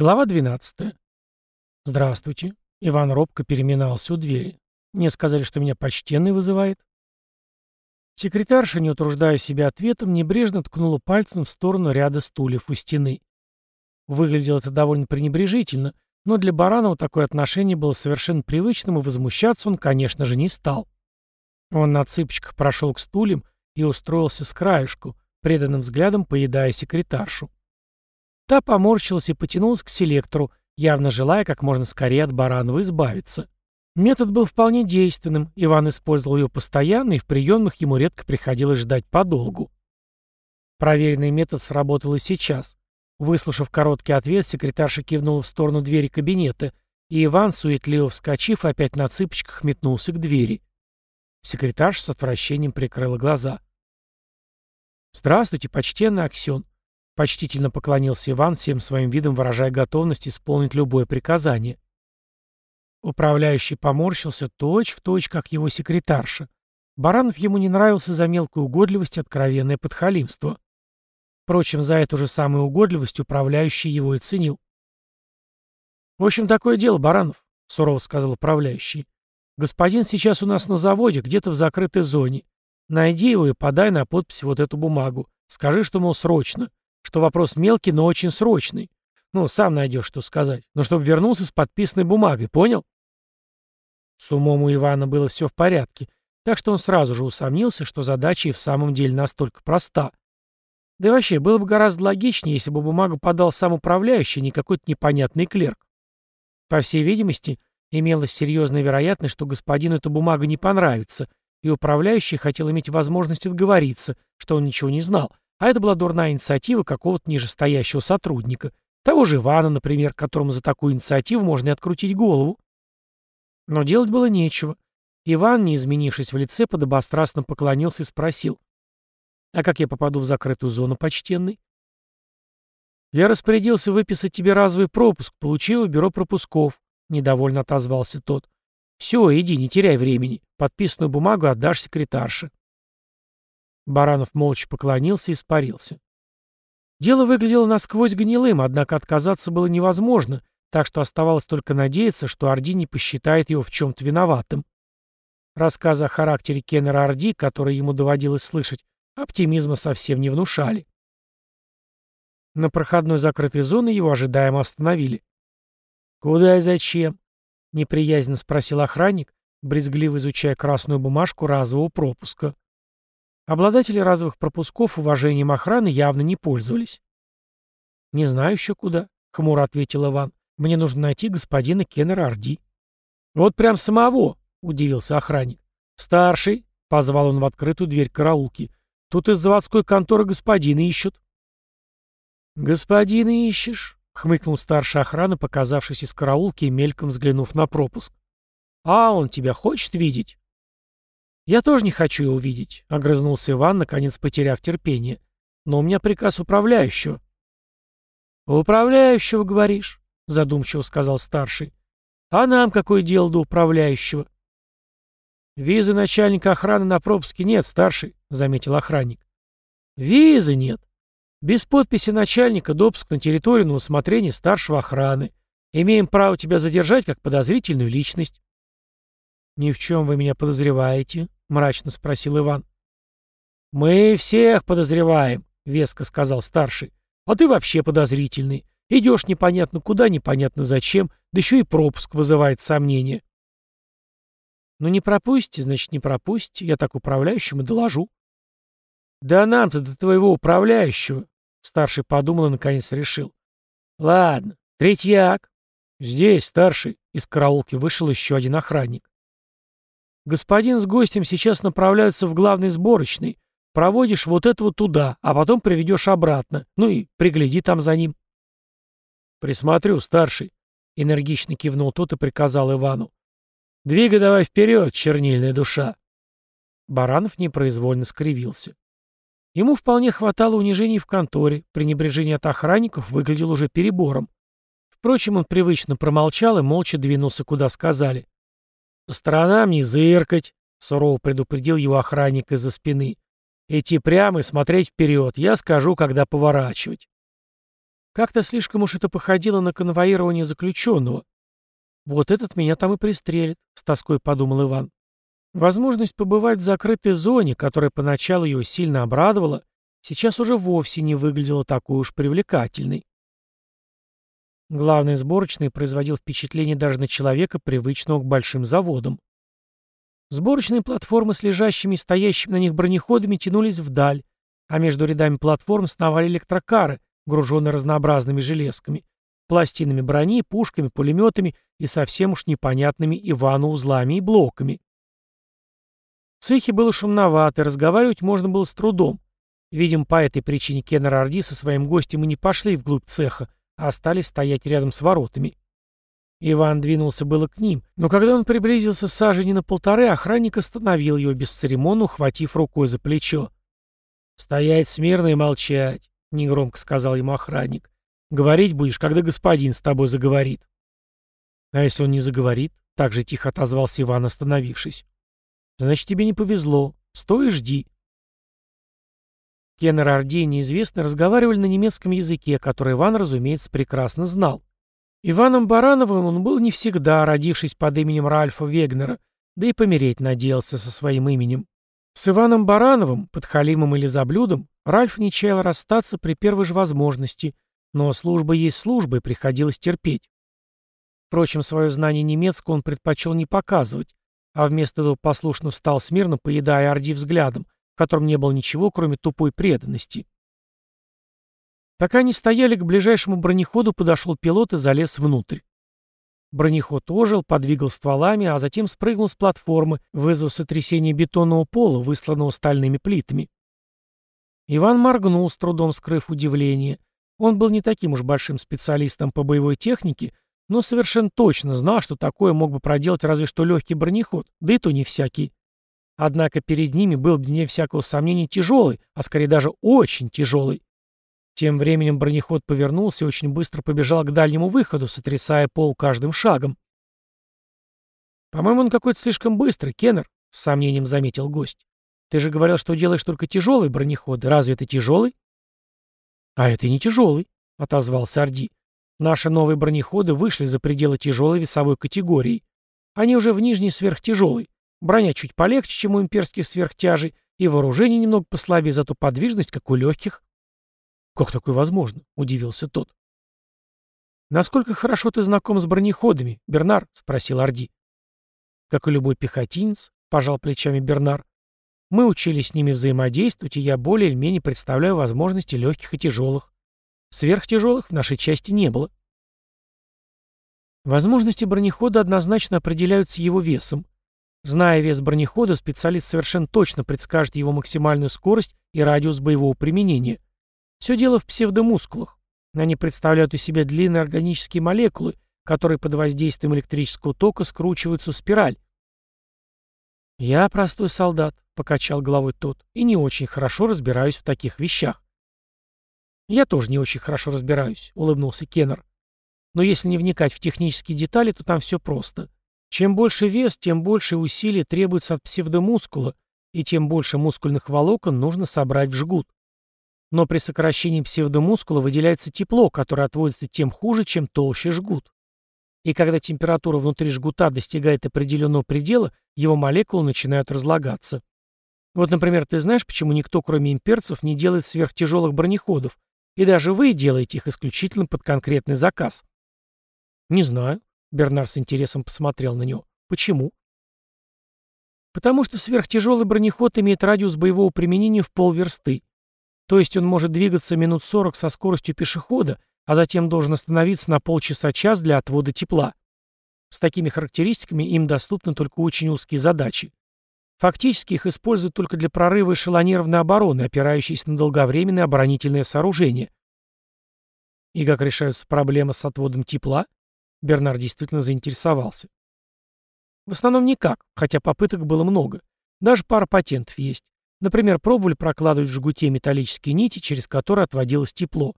Глава 12. Здравствуйте. Иван робко переминался у двери. Мне сказали, что меня почтенный вызывает. Секретарша, не утруждая себя ответом, небрежно ткнула пальцем в сторону ряда стульев у стены. Выглядело это довольно пренебрежительно, но для Баранова такое отношение было совершенно привычным, и возмущаться он, конечно же, не стал. Он на цыпочках прошел к стульям и устроился с краешку, преданным взглядом поедая секретаршу. Та поморщилась и потянулась к селектору, явно желая как можно скорее от Баранова избавиться. Метод был вполне действенным, Иван использовал ее постоянно, и в приемных ему редко приходилось ждать подолгу. Проверенный метод сработал и сейчас. Выслушав короткий ответ, секретарша кивнула в сторону двери кабинета, и Иван, суетливо вскочив, опять на цыпочках метнулся к двери. Секретарша с отвращением прикрыла глаза. «Здравствуйте, почтенный Аксен», Почтительно поклонился Иван, всем своим видом выражая готовность исполнить любое приказание. Управляющий поморщился точь в точь, как его секретарша. Баранов ему не нравился за мелкую угодливость и откровенное подхалимство. Впрочем, за эту же самую угодливость управляющий его и ценил. «В общем, такое дело, Баранов», — сурово сказал управляющий. «Господин сейчас у нас на заводе, где-то в закрытой зоне. Найди его и подай на подпись вот эту бумагу. Скажи, что, мол, срочно что вопрос мелкий, но очень срочный. Ну, сам найдешь, что сказать. Но чтобы вернулся с подписанной бумагой, понял? С умом у Ивана было все в порядке, так что он сразу же усомнился, что задача и в самом деле настолько проста. Да и вообще, было бы гораздо логичнее, если бы бумагу подал сам управляющий, а не какой-то непонятный клерк. По всей видимости, имелась серьезная вероятность, что господину эта бумага не понравится, и управляющий хотел иметь возможность отговориться, что он ничего не знал, а это была дурная инициатива какого-то нижестоящего сотрудника. Того же Ивана, например, которому за такую инициативу можно и открутить голову. Но делать было нечего. Иван, не изменившись в лице, подобострастно поклонился и спросил. «А как я попаду в закрытую зону, почтенный?» «Я распорядился выписать тебе разовый пропуск, получил в бюро пропусков», — недовольно отозвался тот. «Все, иди, не теряй времени. Подписанную бумагу отдашь секретарше». Баранов молча поклонился и испарился. Дело выглядело насквозь гнилым, однако отказаться было невозможно, так что оставалось только надеяться, что Орди не посчитает его в чем-то виноватым. Рассказы о характере Кеннера Орди, которые ему доводилось слышать, оптимизма совсем не внушали. На проходной закрытой зоне его ожидаемо остановили. «Куда и зачем?» — неприязненно спросил охранник, брезгливо изучая красную бумажку разового пропуска. Обладатели разовых пропусков уважением охраны явно не пользовались. «Не знаю еще куда», — хмуро ответил Иван. «Мне нужно найти господина Кеннера Орди». «Вот прям самого», — удивился охранник. «Старший», — позвал он в открытую дверь караулки. «Тут из заводской конторы господина ищут». «Господина ищешь?» — хмыкнул старший охраны, показавшись из караулки и мельком взглянув на пропуск. «А он тебя хочет видеть?» «Я тоже не хочу его видеть», — огрызнулся Иван, наконец потеряв терпение. «Но у меня приказ управляющего». «Управляющего, говоришь?» — задумчиво сказал старший. «А нам какое дело до управляющего?» «Визы начальника охраны на пропуске нет, старший», — заметил охранник. «Визы нет. Без подписи начальника допуск на территорию на усмотрение старшего охраны. Имеем право тебя задержать как подозрительную личность». «Ни в чем вы меня подозреваете», — мрачно спросил Иван. «Мы всех подозреваем», — веско сказал старший. «А ты вообще подозрительный. Идешь непонятно куда, непонятно зачем, да еще и пропуск вызывает сомнения». «Ну не пропустите, значит, не пропустите. Я так управляющему доложу». «Да нам-то до твоего управляющего», — старший подумал и наконец решил. «Ладно, третьяк». «Здесь, старший», — из караулки вышел еще один охранник. Господин с гостем сейчас направляются в главный сборочный. Проводишь вот этого туда, а потом приведешь обратно. Ну и пригляди там за ним. Присмотрю, старший. Энергично кивнул тот и приказал Ивану. Двигай давай вперед, чернильная душа. Баранов непроизвольно скривился. Ему вполне хватало унижений в конторе, пренебрежение от охранников выглядело уже перебором. Впрочем, он привычно промолчал и молча двинулся, куда сказали. «По сторонам не зыркать», — сурово предупредил его охранник из-за спины. «Идти прямо и смотреть вперед. Я скажу, когда поворачивать». Как-то слишком уж это походило на конвоирование заключенного. Вот этот меня там и пристрелит, с тоской подумал Иван. Возможность побывать в закрытой зоне, которая поначалу его сильно обрадовала, сейчас уже вовсе не выглядела такой уж привлекательной. Главный сборочный производил впечатление даже на человека, привычного к большим заводам. Сборочные платформы с лежащими и стоящими на них бронеходами тянулись вдаль, а между рядами платформ сновали электрокары, груженные разнообразными железками, пластинами брони, пушками, пулеметами и совсем уж непонятными Ивану узлами и блоками. В цехе было шумновато, и разговаривать можно было с трудом. Видимо, по этой причине Кеннер Орди со своим гостем и не пошли вглубь цеха, остались стоять рядом с воротами. Иван двинулся было к ним, но когда он приблизился сажени на полторы, охранник остановил его бесцеремонно, ухватив рукой за плечо. «Стоять смирно и молчать», — негромко сказал ему охранник. «Говорить будешь, когда господин с тобой заговорит». «А если он не заговорит?» — так же тихо отозвался Иван, остановившись. «Значит, тебе не повезло. Стой и жди». Кеннер и Ордей неизвестно разговаривали на немецком языке, который Иван, разумеется, прекрасно знал. Иваном Барановым он был не всегда, родившись под именем Ральфа Вегнера, да и помереть надеялся со своим именем. С Иваном Барановым, подхалимом или заблюдом, Ральф не чаял расстаться при первой же возможности, но служба есть служба, и приходилось терпеть. Впрочем, свое знание немецкого он предпочел не показывать, а вместо этого послушно встал смирно, поедая Орди взглядом, в котором не было ничего, кроме тупой преданности. Пока они стояли, к ближайшему бронеходу подошел пилот и залез внутрь. Бронеход ожил, подвигал стволами, а затем спрыгнул с платформы, вызвав сотрясение бетонного пола, высланного стальными плитами. Иван моргнул, с трудом скрыв удивление. Он был не таким уж большим специалистом по боевой технике, но совершенно точно знал, что такое мог бы проделать разве что легкий бронеход, да и то не всякий. Однако перед ними был, вне всякого сомнения, тяжелый, а скорее даже очень тяжелый. Тем временем бронеход повернулся и очень быстро побежал к дальнему выходу, сотрясая пол каждым шагом. «По-моему, он какой-то слишком быстрый, Кеннер», — с сомнением заметил гость. «Ты же говорил, что делаешь только тяжелые бронеходы. Разве это тяжелый?» «А это не тяжелый», — отозвался Орди. «Наши новые бронеходы вышли за пределы тяжелой весовой категории. Они уже в нижней сверхтяжелой. Броня чуть полегче, чем у имперских сверхтяжей, и вооружение немного послабее, зато подвижность, как у легких». «Как такое возможно?» — удивился тот. «Насколько хорошо ты знаком с бронеходами, Бернар?» — спросил Орди. «Как и любой пехотинец», — пожал плечами Бернар. «Мы учились с ними взаимодействовать, и я более или менее представляю возможности легких и тяжелых. Сверхтяжелых в нашей части не было». Возможности бронехода однозначно определяются его весом. Зная вес бронехода, специалист совершенно точно предскажет его максимальную скорость и радиус боевого применения. Все дело в псевдомускулах. Они представляют из себя длинные органические молекулы, которые под воздействием электрического тока скручиваются в спираль. «Я простой солдат», — покачал головой тот, — «и не очень хорошо разбираюсь в таких вещах». «Я тоже не очень хорошо разбираюсь», — улыбнулся Кеннер. «Но если не вникать в технические детали, то там все просто. Чем больше вес, тем больше усилий требуется от псевдомускула, и тем больше мускульных волокон нужно собрать в жгут. Но при сокращении псевдомускула выделяется тепло, которое отводится тем хуже, чем толще жгут. И когда температура внутри жгута достигает определенного предела, его молекулы начинают разлагаться. Вот, например, ты знаешь, почему никто, кроме имперцев, не делает сверхтяжелых бронеходов, и даже вы делаете их исключительно под конкретный заказ? Не знаю. Бернар с интересом посмотрел на него. Почему? Потому что сверхтяжелый бронеход имеет радиус боевого применения в полверсты, то есть он может двигаться минут 40 со скоростью пешехода, а затем должен остановиться на полчаса-час для отвода тепла. С такими характеристиками им доступны только очень узкие задачи. Фактически их используют только для прорыва эшелонированной обороны, опирающейся на долговременное оборонительное сооружение. И как решаются проблемы с отводом тепла? Бернар действительно заинтересовался. В основном никак, хотя попыток было много. Даже пара патентов есть. Например, пробовали прокладывать в жгуте металлические нити, через которые отводилось тепло.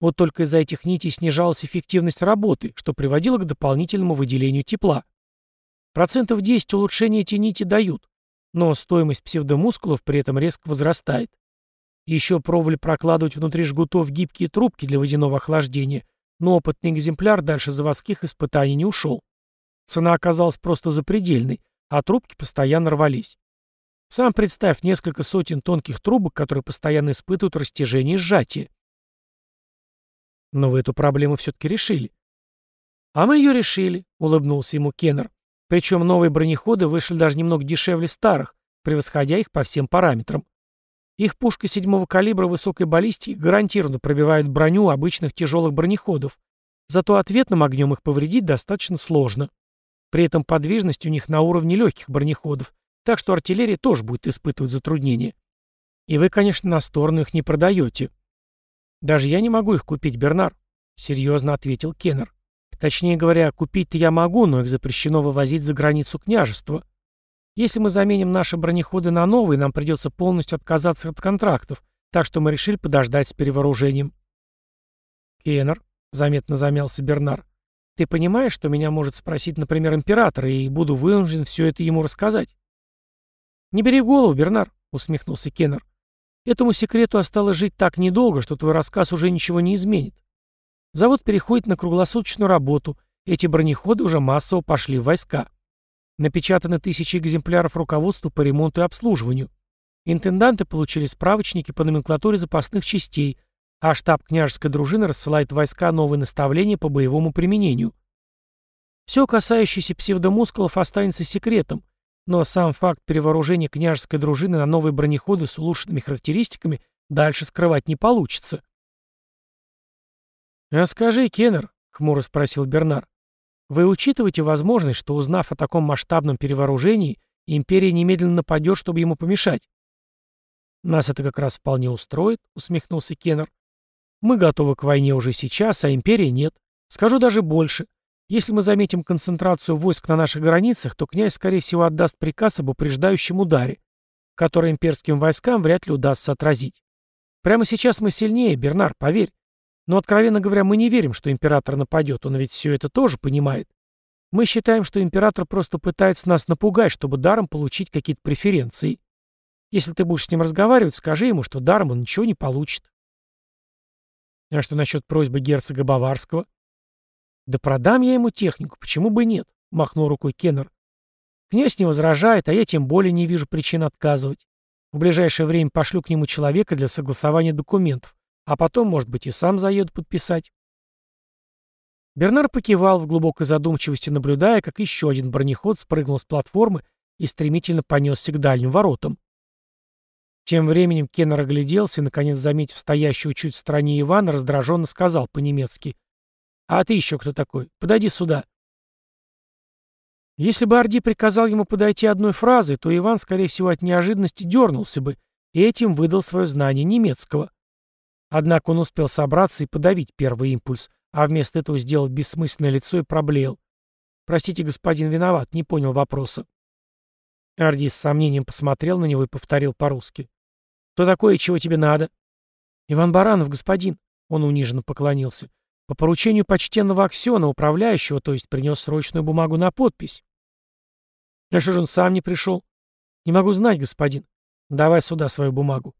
Вот только из-за этих нитей снижалась эффективность работы, что приводило к дополнительному выделению тепла. Процентов 10 улучшения эти нити дают, но стоимость псевдомускулов при этом резко возрастает. Еще пробовали прокладывать внутри жгутов гибкие трубки для водяного охлаждения, но опытный экземпляр дальше заводских испытаний не ушел. Цена оказалась просто запредельной, а трубки постоянно рвались. Сам представь несколько сотен тонких трубок, которые постоянно испытывают растяжение и сжатие. Но вы эту проблему все-таки решили. А мы ее решили, улыбнулся ему Кеннер. Причем новые бронеходы вышли даже немного дешевле старых, превосходя их по всем параметрам. Их пушка седьмого калибра высокой баллистики гарантированно пробивает броню обычных тяжелых бронеходов, зато ответным огнем их повредить достаточно сложно. При этом подвижность у них на уровне легких бронеходов, так что артиллерия тоже будет испытывать затруднения. И вы, конечно, на сторону их не продаете. Даже я не могу их купить, Бернар, серьезно ответил Кеннер. Точнее говоря, купить-то я могу, но их запрещено вывозить за границу княжества. Если мы заменим наши бронеходы на новые, нам придется полностью отказаться от контрактов, так что мы решили подождать с перевооружением. Кеннер, заметно замялся Бернар, ты понимаешь, что меня может спросить, например, император, и буду вынужден все это ему рассказать? Не бери голову, Бернар, усмехнулся Кеннер. Этому секрету осталось жить так недолго, что твой рассказ уже ничего не изменит. Завод переходит на круглосуточную работу, эти бронеходы уже массово пошли в войска. Напечатаны тысячи экземпляров руководству по ремонту и обслуживанию. Интенданты получили справочники по номенклатуре запасных частей, а штаб княжеской дружины рассылает войска новые наставления по боевому применению. Все, касающееся псевдомускулов, останется секретом, но сам факт перевооружения княжеской дружины на новые бронеходы с улучшенными характеристиками дальше скрывать не получится. «А скажи, Кеннер», — хмуро спросил Бернар, вы учитываете возможность, что, узнав о таком масштабном перевооружении, империя немедленно нападет, чтобы ему помешать? Нас это как раз вполне устроит, усмехнулся Кеннер. Мы готовы к войне уже сейчас, а империя нет. Скажу даже больше. Если мы заметим концентрацию войск на наших границах, то князь, скорее всего, отдаст приказ об упреждающем ударе, который имперским войскам вряд ли удастся отразить. Прямо сейчас мы сильнее, Бернар, поверь. Но, откровенно говоря, мы не верим, что император нападет, он ведь все это тоже понимает. Мы считаем, что император просто пытается нас напугать, чтобы даром получить какие-то преференции. Если ты будешь с ним разговаривать, скажи ему, что даром он ничего не получит. А что насчет просьбы герцога Баварского? Да продам я ему технику, почему бы нет? Махнул рукой Кеннер. Князь не возражает, а я тем более не вижу причин отказывать. В ближайшее время пошлю к нему человека для согласования документов. А потом, может быть, и сам заеду подписать. Бернар покивал в глубокой задумчивости, наблюдая, как еще один бронеход спрыгнул с платформы и стремительно понесся к дальним воротам. Тем временем Кеннер огляделся и, наконец, заметив стоящего чуть в стороне Ивана, раздраженно сказал по-немецки. «А ты еще кто такой? Подойди сюда». Если бы Орди приказал ему подойти одной фразой, то Иван, скорее всего, от неожиданности дернулся бы и этим выдал свое знание немецкого. Однако он успел собраться и подавить первый импульс, а вместо этого сделал бессмысленное лицо и проблеял. «Простите, господин виноват, не понял вопроса». Арди с сомнением посмотрел на него и повторил по-русски. «Кто такой и чего тебе надо?» «Иван Баранов, господин», — он униженно поклонился. «По поручению почтенного Аксена, управляющего, то есть принес срочную бумагу на подпись». «А что же он сам не пришел?» «Не могу знать, господин. Давай сюда свою бумагу».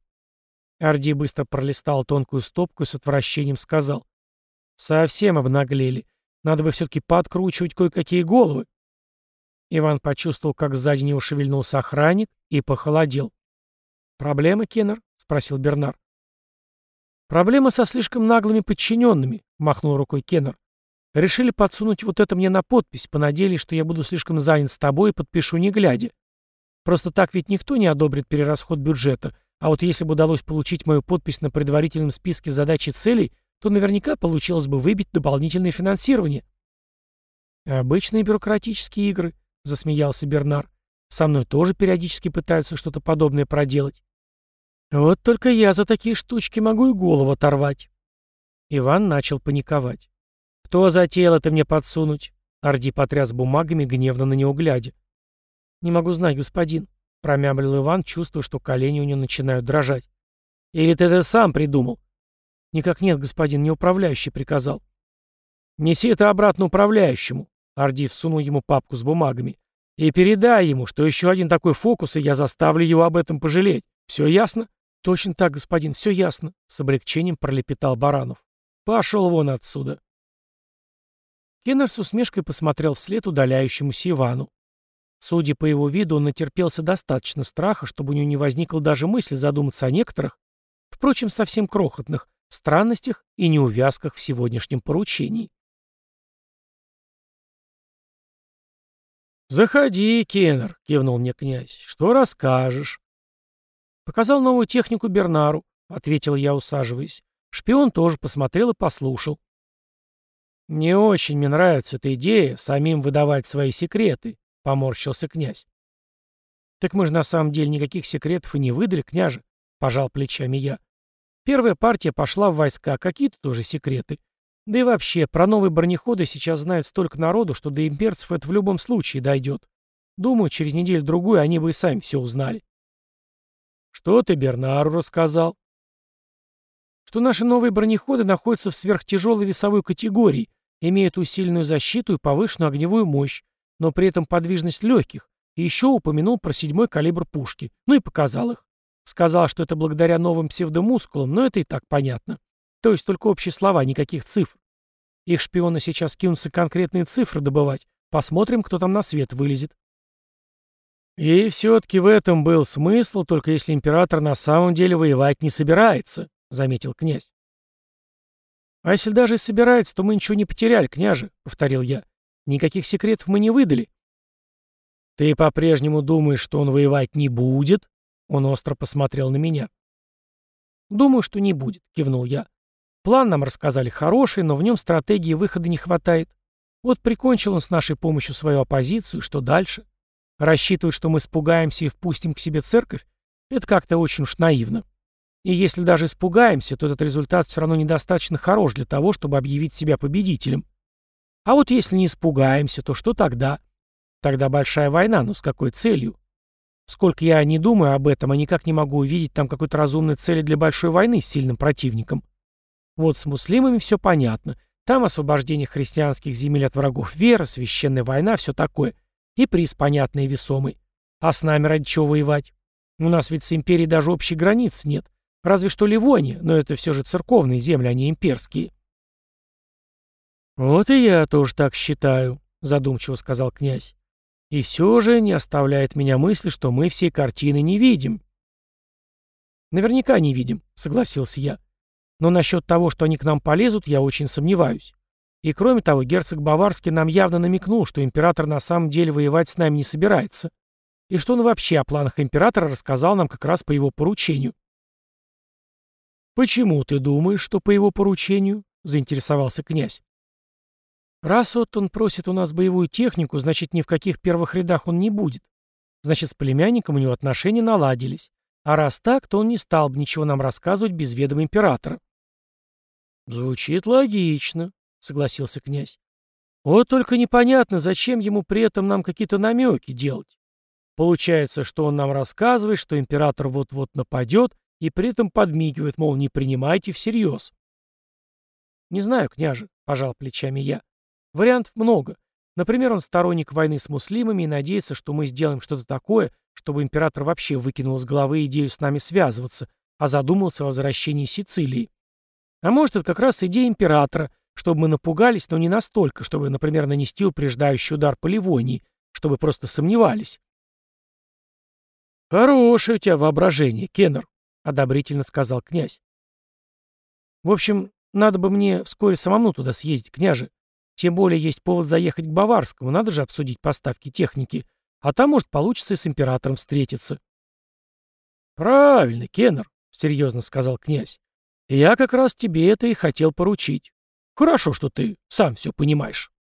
Арди быстро пролистал тонкую стопку и с отвращением сказал. «Совсем обнаглели. Надо бы все-таки подкручивать кое-какие головы». Иван почувствовал, как сзади него шевельнулся охранник и похолодел. «Проблема, Кеннер?» — спросил Бернар. «Проблема со слишком наглыми подчиненными», — махнул рукой Кеннер. «Решили подсунуть вот это мне на подпись, понадеялись, что я буду слишком занят с тобой и подпишу не глядя. Просто так ведь никто не одобрит перерасход бюджета, а вот если бы удалось получить мою подпись на предварительном списке задач и целей, то наверняка получилось бы выбить дополнительное финансирование. «Обычные бюрократические игры», — засмеялся Бернар. «Со мной тоже периодически пытаются что-то подобное проделать». «Вот только я за такие штучки могу и голову оторвать». Иван начал паниковать. «Кто затеял это мне подсунуть?» Орди потряс бумагами, гневно на него глядя. «Не могу знать, господин промямлил Иван, чувствуя, что колени у него начинают дрожать. «Или ты это сам придумал?» «Никак нет, господин, не управляющий приказал». «Неси это обратно управляющему», — Ордив сунул ему папку с бумагами. «И передай ему, что еще один такой фокус, и я заставлю его об этом пожалеть. Все ясно? «Точно так, господин, все ясно», — с облегчением пролепетал Баранов. «Пошел вон отсюда». Кеннер с усмешкой посмотрел вслед удаляющемуся Ивану. Судя по его виду, он натерпелся достаточно страха, чтобы у него не возникла даже мысль задуматься о некоторых, впрочем, совсем крохотных, странностях и неувязках в сегодняшнем поручении. «Заходи, Кеннер», — кивнул мне князь. «Что расскажешь?» «Показал новую технику Бернару», — ответил я, усаживаясь. Шпион тоже посмотрел и послушал. «Не очень мне нравится эта идея, самим выдавать свои секреты», — поморщился князь. «Так мы же на самом деле никаких секретов и не выдали, княже», — пожал плечами я. «Первая партия пошла в войска, какие-то тоже секреты. Да и вообще, про новые бронеходы сейчас знает столько народу, что до имперцев это в любом случае дойдет. Думаю, через неделю-другую они бы и сами все узнали». «Что ты Бернару рассказал?» «Что наши новые бронеходы находятся в сверхтяжелой весовой категории, имеют усиленную защиту и повышенную огневую мощь, но при этом подвижность легких, и еще упомянул про седьмой калибр пушки, ну и показал их. Сказал, что это благодаря новым псевдомускулам, но это и так понятно. То есть только общие слова, никаких цифр. Их шпионы сейчас кинутся конкретные цифры добывать. Посмотрим, кто там на свет вылезет. И все-таки в этом был смысл, только если император на самом деле воевать не собирается, заметил князь. «А если даже и собирается, то мы ничего не потеряли, княже», — повторил я. «Никаких секретов мы не выдали». «Ты по-прежнему думаешь, что он воевать не будет?» Он остро посмотрел на меня. «Думаю, что не будет», — кивнул я. «План нам рассказали хороший, но в нем стратегии выхода не хватает. Вот прикончил он с нашей помощью свою оппозицию, что дальше? Рассчитывать, что мы испугаемся и впустим к себе церковь, это как-то очень уж наивно. И если даже испугаемся, то этот результат все равно недостаточно хорош для того, чтобы объявить себя победителем. А вот если не испугаемся, то что тогда? Тогда большая война, но с какой целью? Сколько я не думаю об этом, а никак не могу увидеть там какой-то разумной цели для большой войны с сильным противником. Вот с муслимами все понятно. Там освобождение христианских земель от врагов веры, священная война, все такое. И приз понятный и весомый. А с нами ради чего воевать? У нас ведь с империей даже общей границ нет. Разве что Ливония, но это все же церковные земли, а не имперские. «Вот и я тоже так считаю», — задумчиво сказал князь. «И все же не оставляет меня мысли, что мы всей картины не видим». «Наверняка не видим», — согласился я. «Но насчет того, что они к нам полезут, я очень сомневаюсь. И кроме того, герцог Баварский нам явно намекнул, что император на самом деле воевать с нами не собирается. И что он вообще о планах императора рассказал нам как раз по его поручению. «Почему ты думаешь, что по его поручению?» — заинтересовался князь. «Раз вот он просит у нас боевую технику, значит, ни в каких первых рядах он не будет. Значит, с племянником у него отношения наладились. А раз так, то он не стал бы ничего нам рассказывать без ведома императора». «Звучит логично», — согласился князь. «Вот только непонятно, зачем ему при этом нам какие-то намеки делать. Получается, что он нам рассказывает, что император вот-вот нападет, и при этом подмигивает, мол, не принимайте всерьез. «Не знаю, княже», — пожал плечами я. «Вариантов много. Например, он сторонник войны с муслимами и надеется, что мы сделаем что-то такое, чтобы император вообще выкинул из головы идею с нами связываться, а задумался о возвращении Сицилии. А может, это как раз идея императора, чтобы мы напугались, но не настолько, чтобы, например, нанести упреждающий удар по Ливонии, чтобы просто сомневались. «Хорошее у тебя воображение, Кеннер», — одобрительно сказал князь. «В общем, надо бы мне вскоре самому туда съездить, княже. Тем более есть повод заехать к Баварскому, надо же обсудить поставки техники. А там, может, получится и с императором встретиться». «Правильно, Кеннер», — серьезно сказал князь. «Я как раз тебе это и хотел поручить. Хорошо, что ты сам все понимаешь».